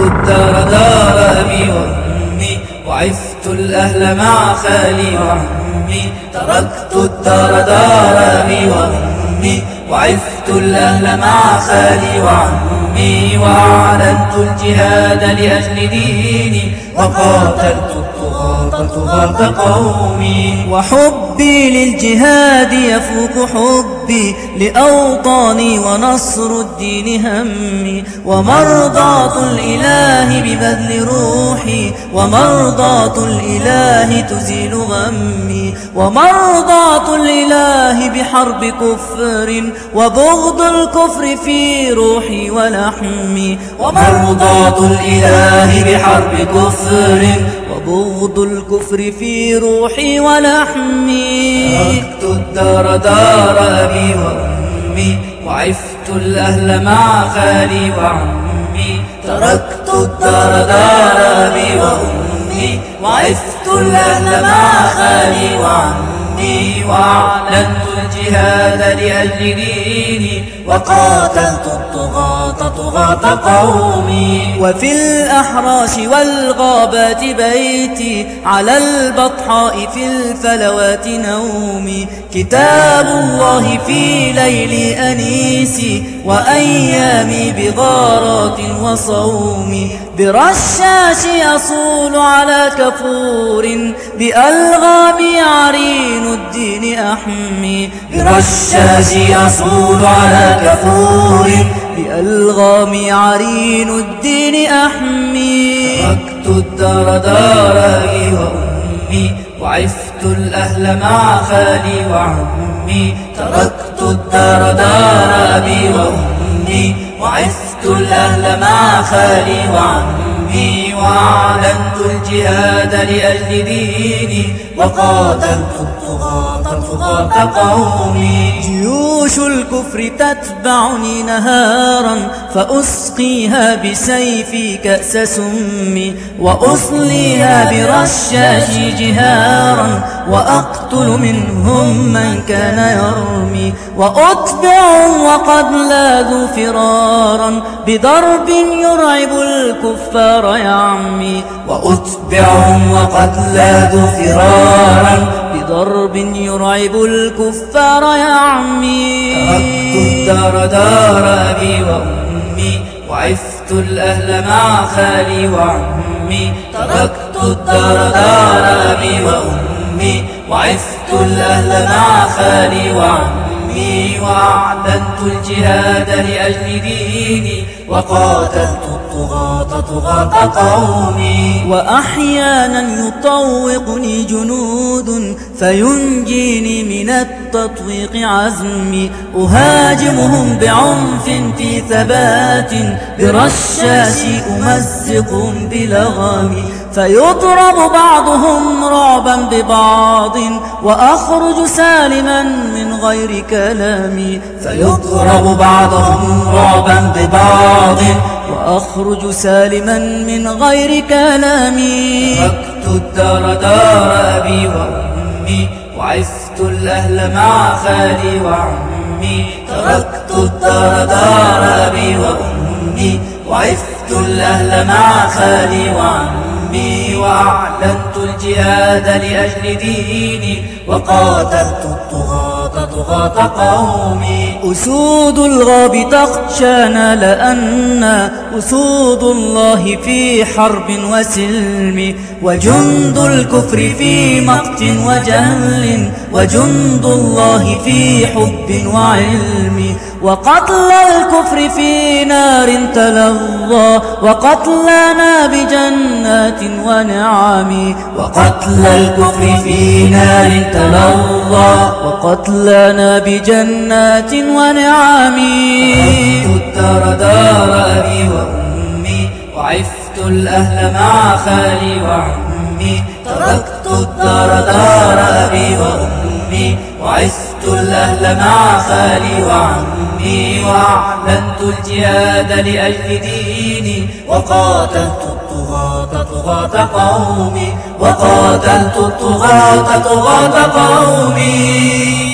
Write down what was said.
الدار دار أبي وأمي وعفت الأهل مع خالي وعمي. تركت الدار دار أبي وأمي وعفت الأهل مع خالي وعمي. وأعلنت الجهاد لأجل ديني وقاتلت الطغاة طغاة قومي. وحبي للجهاد يفوق حبي. لأوطاني ونصر الدين همي ومرضاة الإله ببذل روحي ومرضاة الإله تزيل غمي ومرضاة الإله بحرب كفر وبغض الكفر في روحي ولحمي ومرضاة الإله بحرب كفر وبغض الكفر في روحي ولحمي تركت الدار دار أبي وأمي وعفت الأهل مع خالي وعمي. تركت الدار دار أبي وأمي وعفت الأهل مع خالي وعمي. وأعلنت الجهاد لأجل ديني وقاتلت الطغاة طغاة قومي. وفي الأحراش والغابات بيتي على البطحاء في الفلوات نومي. كتاب الله في ليل أنيسي وأيامي بغارات وصومي. برشاش يصول على كفور بألغام عرين الدين أحمي. برشاش يصول على كفور بألغام عرين الدين أحمي. تركت الدار دار أبي وأمي وعفت الأهل مع خالي وعمي. تركت الدار دار أبي وأمي وعفت الأهل مع خالي وعمي. وأعلنت الجهاد لأجل ديني وقاتلت الطغاة طغاة قومي. جيوش الكفر تتبعني نهارا فأسقيها بسيفي كأس سمي وأصليها برشاشي جهارا وأقتل منهم من كان يرمي وأتبعهم وقد لاذوا فرارا بضرب يرعب الكفار يا عمي وأتبعهم وقد لاذوا فرارا بضرب يرعب الكفار يا عمي تركت الدار دار أبي وأمي. وعفت الأهل مع خالي وعمي. تركت الدار دار أبي وأمي. وعفت الأهل مع خالي وعمي. وأعلنت الجهاد لأجل ديني وقاتلت الطغاة طغاة قومي. وأحيانا يطوقني جنود فينجيني من التطويق عزمي. أهاجمهم بعنف في ثبات برشاشي أمزقهم بلغمي. فيضرب بعضهم رعبا ببعض وأخرج سالما من غير كلامي فيضرب بعضهم رعبا ببعض وأخرج سالما من غير كلامي تركت الدار دار أبي وأمي وعفت الأهل مع خالي وعمي. تركت الدار دار أبي وأمي وعفت الأهل مع خالي وعمي. وأعلنت الجهاد لأجل ديني وقاتلت الطغاة طغاة قومي. أسود الغاب تخشانا لأنا أسود الله في حرب وسلم وجند الكفر في مقت وجهل وجند الله في حب وعلم وقتل الكفر في نار تلظى وقتلنا بجنات ونعم وقتل الكفر في نار تلظى وقتلنا بجنات ونعم. تركت الدار دار أبي وأمي وعفت الأهل مع خالي وعمي. تركت الدار دار أبي وأمي الأهل مع خالي وعمي وأعلنت الجهاد لأجل ديني وقاتلت الطغاة طغاة قومي وقاتلت الطغاة طغاة قومي